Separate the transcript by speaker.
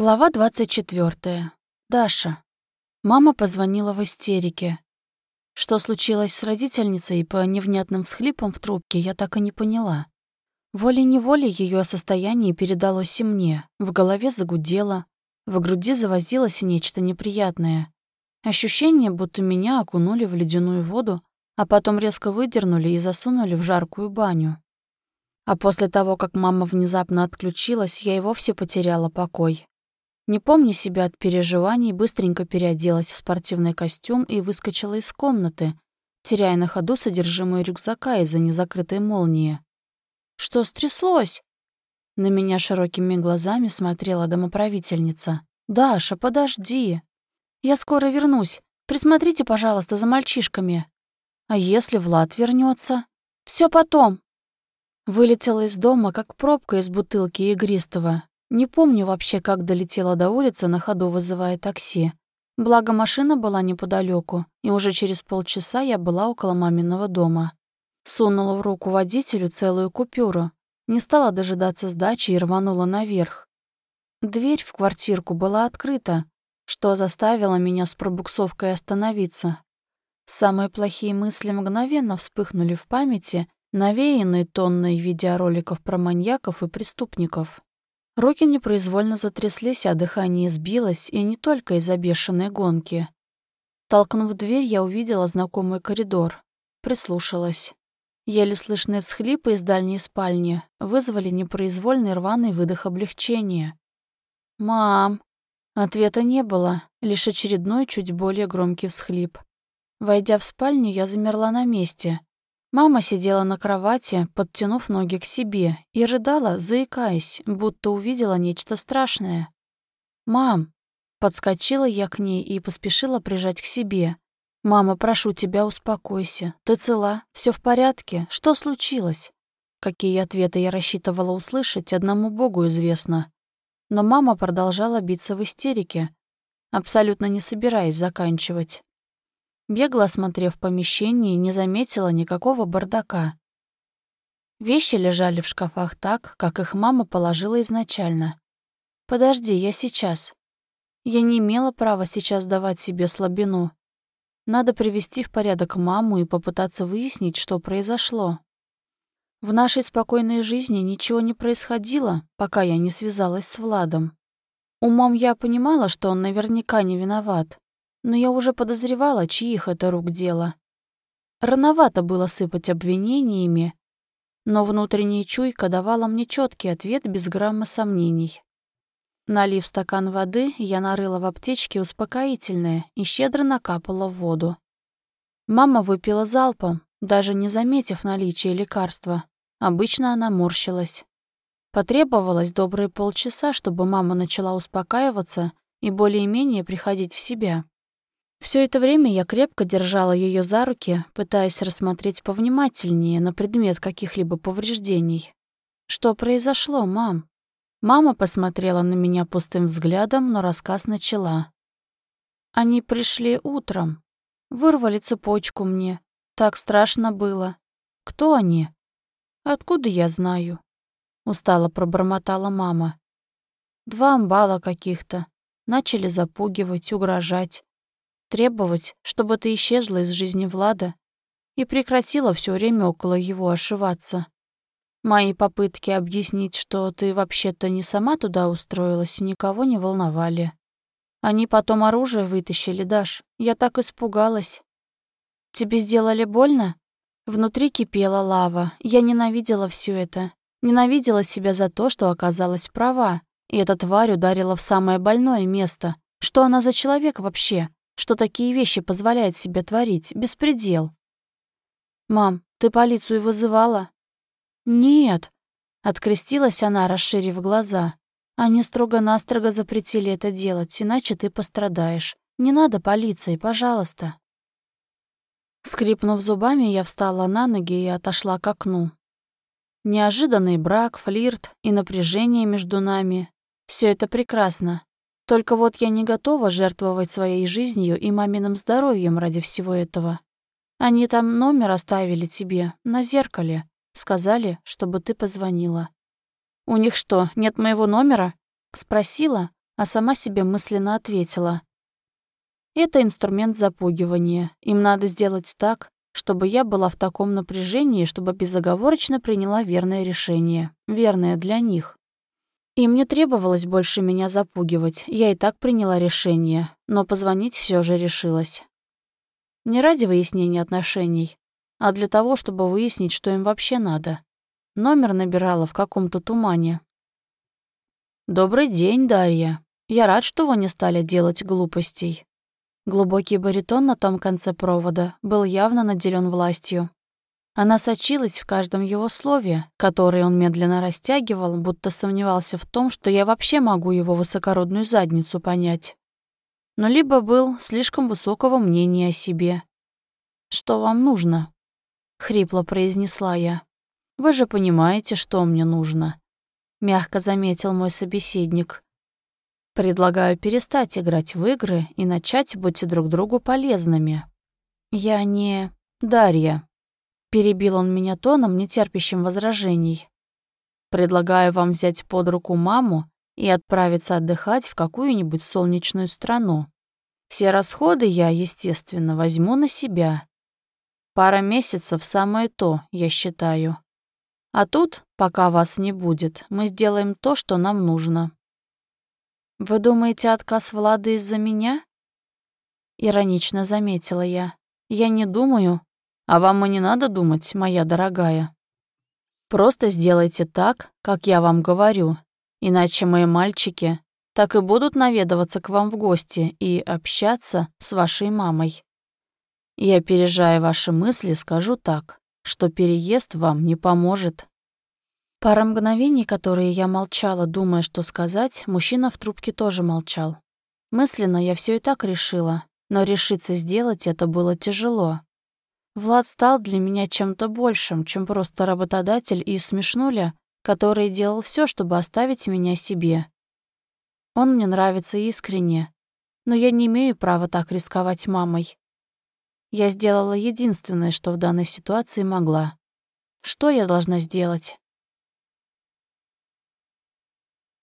Speaker 1: Глава 24. Даша. Мама позвонила в истерике. Что случилось с родительницей по невнятным всхлипам в трубке, я так и не поняла. Волей-неволей ее состояние передалось и мне. В голове загудело, в груди завозилось нечто неприятное. Ощущение, будто меня окунули в ледяную воду, а потом резко выдернули и засунули в жаркую баню. А после того, как мама внезапно отключилась, я и вовсе потеряла покой. Не помня себя от переживаний, быстренько переоделась в спортивный костюм и выскочила из комнаты, теряя на ходу содержимое рюкзака из-за незакрытой молнии. «Что стряслось?» На меня широкими глазами смотрела домоправительница. «Даша, подожди. Я скоро вернусь. Присмотрите, пожалуйста, за мальчишками. А если Влад вернется? Все потом». Вылетела из дома, как пробка из бутылки игристого, не помню вообще, как долетела до улицы, на ходу вызывая такси. Благо, машина была неподалеку, и уже через полчаса я была около маминого дома. Сунула в руку водителю целую купюру, не стала дожидаться сдачи и рванула наверх. Дверь в квартирку была открыта, что заставило меня с пробуксовкой остановиться. Самые плохие мысли мгновенно вспыхнули в памяти, навеянные тонной видеороликов про маньяков и преступников. Руки непроизвольно затряслись, а дыхание сбилось, и не только из-за бешеной гонки. Толкнув дверь, я увидела знакомый коридор. Прислушалась. Еле слышные всхлипы из дальней спальни вызвали непроизвольный рваный выдох облегчения. «Мам!» Ответа не было, лишь очередной, чуть более громкий всхлип. Войдя в спальню, я замерла на месте. Мама сидела на кровати, подтянув ноги к себе, и рыдала, заикаясь, будто увидела нечто страшное. «Мам!» Подскочила я к ней и поспешила прижать к себе. «Мама, прошу тебя, успокойся. Ты цела? Все в порядке? Что случилось?» Какие ответы я рассчитывала услышать, одному Богу известно. Но мама продолжала биться в истерике, абсолютно не собираясь заканчивать. Бегло осмотрев помещение, не заметила никакого бардака. Вещи лежали в шкафах так, как их мама положила изначально. «Подожди, я сейчас». Я не имела права сейчас давать себе слабину. Надо привести в порядок маму и попытаться выяснить, что произошло. В нашей спокойной жизни ничего не происходило, пока я не связалась с Владом. Умом я понимала, что он наверняка не виноват, но я уже подозревала, чьих это рук дело. Рановато было сыпать обвинениями, но внутренняя чуйка давала мне четкий ответ без грамма сомнений. Налив стакан воды, я нарыла в аптечке успокоительное и щедро накапала в воду. Мама выпила залпом, даже не заметив наличия лекарства. Обычно она морщилась. Потребовалось добрые полчаса, чтобы мама начала успокаиваться и более-менее приходить в себя. Все это время я крепко держала ее за руки, пытаясь рассмотреть повнимательнее на предмет каких-либо повреждений. «Что произошло, мам?» Мама посмотрела на меня пустым взглядом, но рассказ начала. «Они пришли утром. Вырвали цепочку мне. Так страшно было. Кто они?» «Откуда я знаю?» Устало пробормотала мама. «Два амбала каких-то. Начали запугивать, угрожать требовать, чтобы ты исчезла из жизни Влада и прекратила все время около его ошиваться. Мои попытки объяснить, что ты вообще-то не сама туда устроилась, никого не волновали. Они потом оружие вытащили, Даш. Я так испугалась. Тебе сделали больно? Внутри кипела лава. Я ненавидела все это. Ненавидела себя за то, что оказалась права. И эта тварь ударила в самое больное место. Что она за человек вообще? Что такие вещи позволяет себе творить. Беспредел. «Мам, ты полицию вызывала?» «Нет», — открестилась она, расширив глаза. «Они строго-настрого запретили это делать, иначе ты пострадаешь. Не надо полиции, пожалуйста». Скрипнув зубами, я встала на ноги и отошла к окну. Неожиданный брак, флирт и напряжение между нами — все это прекрасно. Только вот я не готова жертвовать своей жизнью и маминым здоровьем ради всего этого. Они там номер оставили тебе, на зеркале. Сказали, чтобы ты позвонила. «У них что, нет моего номера?» Спросила, а сама себе мысленно ответила. Это инструмент запугивания. Им надо сделать так, чтобы я была в таком напряжении, чтобы безоговорочно приняла верное решение, верное для них. Им не требовалось больше меня запугивать, я и так приняла решение, но позвонить все же решилась. Не ради выяснения отношений, а для того, чтобы выяснить, что им вообще надо. Номер набирала в каком-то тумане. «Добрый день, Дарья. Я рад, что вы не стали делать глупостей». Глубокий баритон на том конце провода был явно наделен властью. Она сочилась в каждом его слове, которое он медленно растягивал, будто сомневался в том, что я вообще могу его высокородную задницу понять. Но либо был слишком высокого мнения о себе. «Что вам нужно?» — хрипло произнесла я. «Вы же понимаете, что мне нужно», — мягко заметил мой собеседник. «Предлагаю перестать играть в игры и начать быть друг другу полезными». «Я не... Дарья», Перебил он меня тоном, не терпящим возражений. «Предлагаю вам взять под руку маму и отправиться отдыхать в какую-нибудь солнечную страну. Все расходы я, естественно, возьму на себя. Пара месяцев самое то, я считаю. А тут, пока вас не будет, мы сделаем то, что нам нужно». «Вы думаете, отказ Влады из-за меня?» Иронично заметила я. «Я не думаю, а вам и не надо думать, моя дорогая. Просто сделайте так, как я вам говорю, иначе мои мальчики так и будут наведываться к вам в гости и общаться с вашей мамой. И опережая ваши мысли, скажу так, что переезд вам не поможет. Пара мгновений, которые я молчала, думая, что сказать, мужчина в трубке тоже молчал. Мысленно я все и так решила, но решиться сделать это было тяжело. Влад стал для меня чем-то большим, чем просто работодатель и смешнуля, который делал все, чтобы оставить меня себе. Он мне нравится искренне, но я не имею права так рисковать мамой. Я сделала единственное, что в данной ситуации могла. Что я должна сделать?